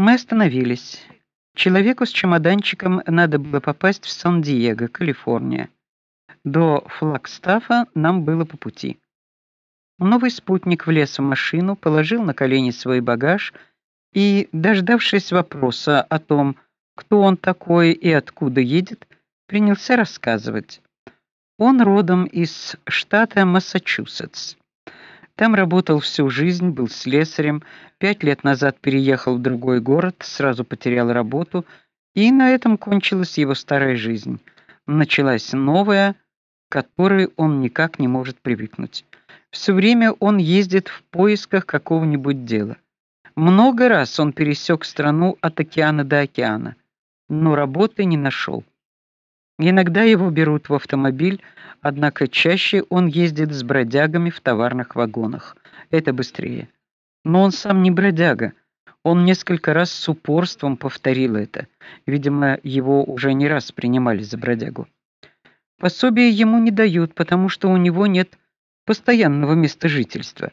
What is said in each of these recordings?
Мы остановились. Человеку с чемоданчиком надо было попасть в Сан-Диего, Калифорния. До Флагстафа нам было по пути. Новый спутник влез в машину, положил на колени свой багаж и, дождавшись вопроса о том, кто он такой и откуда едет, принялся рассказывать. Он родом из штата Массачусетс. Там работал всю жизнь, был слесарем, пять лет назад переехал в другой город, сразу потерял работу, и на этом кончилась его старая жизнь. Началась новая, к которой он никак не может привыкнуть. Все время он ездит в поисках какого-нибудь дела. Много раз он пересек страну от океана до океана, но работы не нашел. Иногда его берут в автомобиль, однако чаще он ездит с бродягами в товарных вагонах. Это быстрее. Но он сам не бродяга. Он несколько раз с упорством повторил это. Видимо, его уже не раз принимали за бродягу. Пособие ему не дают, потому что у него нет постоянного места жительства.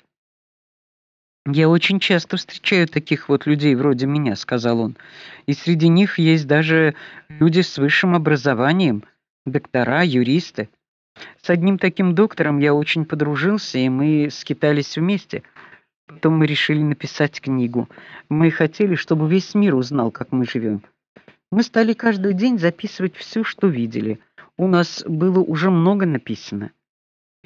Я очень часто встречаю таких вот людей вроде меня, сказал он. И среди них есть даже люди с высшим образованием, доктора, юристы. С одним таким доктором я очень подружился, и мы скитались вместе. Потом мы решили написать книгу. Мы хотели, чтобы весь мир узнал, как мы живем. Мы стали каждый день записывать все, что видели. У нас было уже много написано.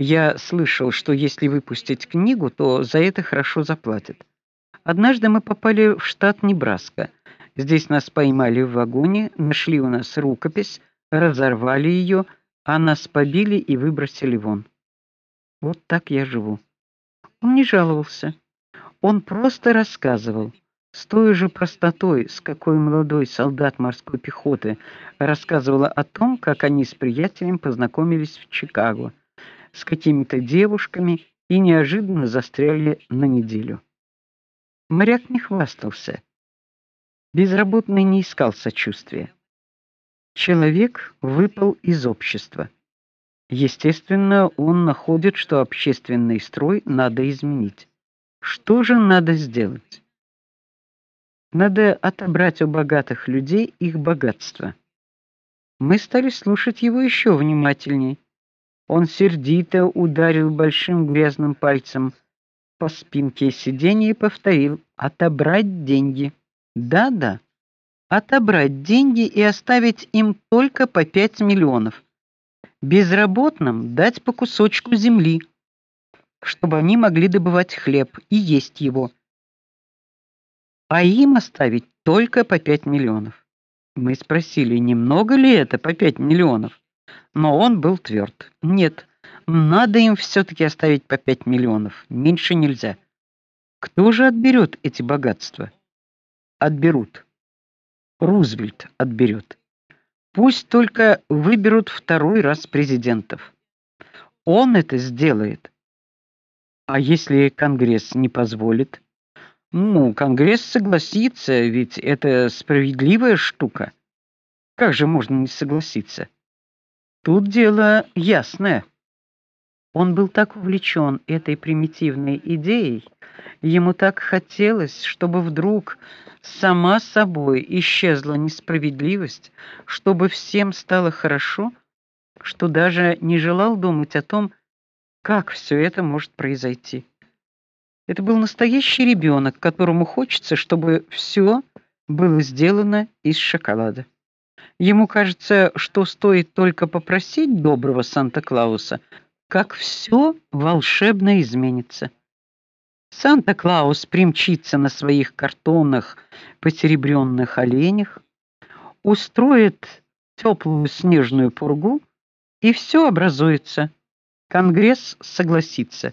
Я слышал, что если выпустить книгу, то за это хорошо заплатят. Однажды мы попали в штат Небраска. Здесь нас поймали в вагоне, нашли у нас рукопись, разорвали ее, а нас побили и выбросили вон. Вот так я живу. Он не жаловался. Он просто рассказывал с той же простотой, с какой молодой солдат морской пехоты рассказывал о том, как они с приятелем познакомились в Чикаго с какими-то девушками и неожиданно застряли на неделю. Моряк не хвастался. Безработный не искал сочувствия. Человек выпал из общества. Естественно, он находит, что общественный строй надо изменить. Что же надо сделать? Надо отобрать у богатых людей их богатство. Мы стали слушать его еще внимательней. Он сердито ударил большим грязным пальцем по спинке сиденья и повторил: "Отобрать деньги". Да-да. Отобрать деньги и оставить им только по 5 миллионов. Безработным дать по кусочку земли, чтобы они могли добывать хлеб и есть его. А им оставить только по 5 миллионов. Мы спросили, немного ли это по 5 миллионов? Но он был тверд. Нет, надо им все таки оставить по 5 миллионов, меньше нельзя. Кто же отберет эти богатства? Отберут. Рузвельт отберет. Пусть только выберут второй раз президентов. Он это сделает. А если Конгресс не позволит? Ну, Конгресс согласится, ведь это справедливая штука. Как же можно не согласиться? Тут дело ясное. Он был так увлечен этой примитивной идеей, ему так хотелось, чтобы вдруг сама собой исчезла несправедливость, чтобы всем стало хорошо, что даже не желал думать о том, как все это может произойти. Это был настоящий ребенок, которому хочется, чтобы все было сделано из шоколада. Ему кажется, что стоит только попросить доброго Санта-Клауса, как все волшебно изменится. Санта-Клаус примчится на своих картонных посеребренных оленях, устроит теплую снежную пургу, и все образуется. Конгресс согласится.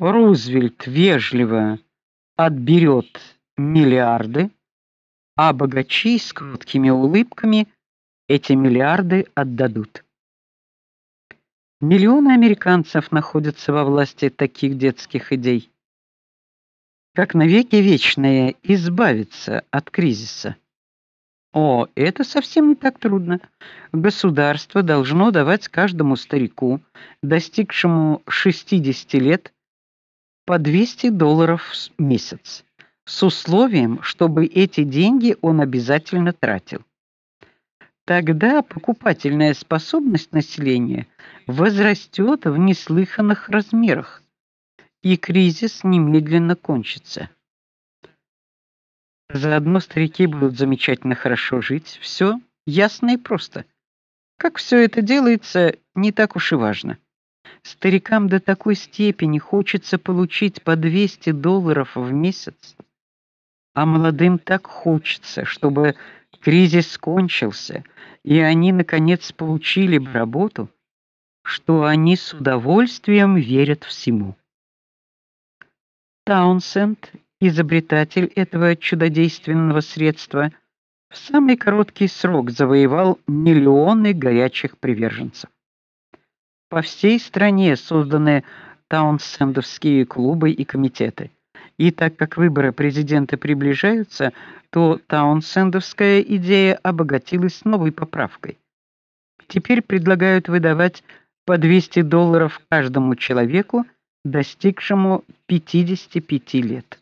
Рузвельт вежливо отберет миллиарды а богачи с кроткими улыбками эти миллиарды отдадут. Миллионы американцев находятся во власти таких детских идей. Как навеки вечное избавиться от кризиса. О, это совсем не так трудно. Государство должно давать каждому старику, достигшему 60 лет, по 200 долларов в месяц. С условием, чтобы эти деньги он обязательно тратил. Тогда покупательная способность населения возрастет в неслыханных размерах, и кризис немедленно кончится. Заодно старики будут замечательно хорошо жить. Все ясно и просто. Как все это делается, не так уж и важно. Старикам до такой степени хочется получить по 200 долларов в месяц, а молодым так хочется, чтобы кризис кончился, и они наконец получили бы работу, что они с удовольствием верят всему. Таунсенд изобретатель этого чудодейственного средства, в самый короткий срок завоевал миллионы горячих приверженцев. По всей стране созданы таунсендовские клубы и комитеты. И так как выборы президента приближаются, то таунсендовская идея обогатилась новой поправкой. Теперь предлагают выдавать по 200 долларов каждому человеку, достигшему 55 лет.